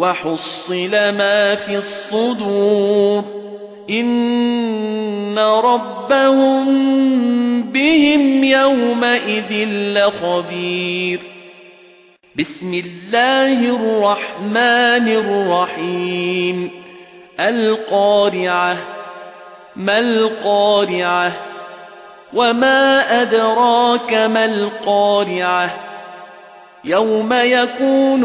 وحصل ما في الصدور. إن ربهم بهم يومئذ لخبير. بسم الله الرحمن الرحيم. القارعة ما القارعة؟ وما أدراك ما القارعة؟ يوم يكون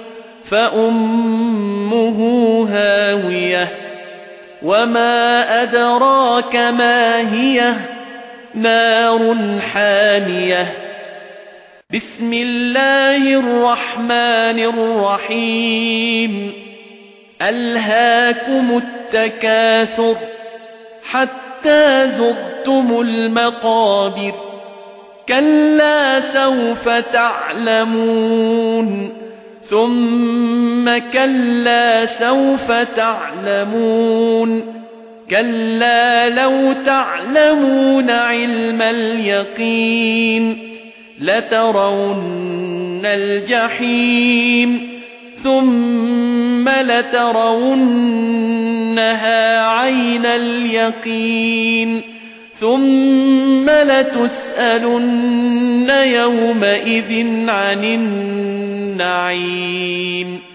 فأمه هاوية وما أدراك ما هي نار حامية بسم الله الرحمن الرحيم ألهاكم التكاثر حتى زرتم المقابر كلا سوف تعلمون ثم كلا سوف تعلمون كلا لو تعلمون علم اليقين لترون الجحيم ثم لترونها عين اليقين ثم لتسألن يومئذ عن النعيم.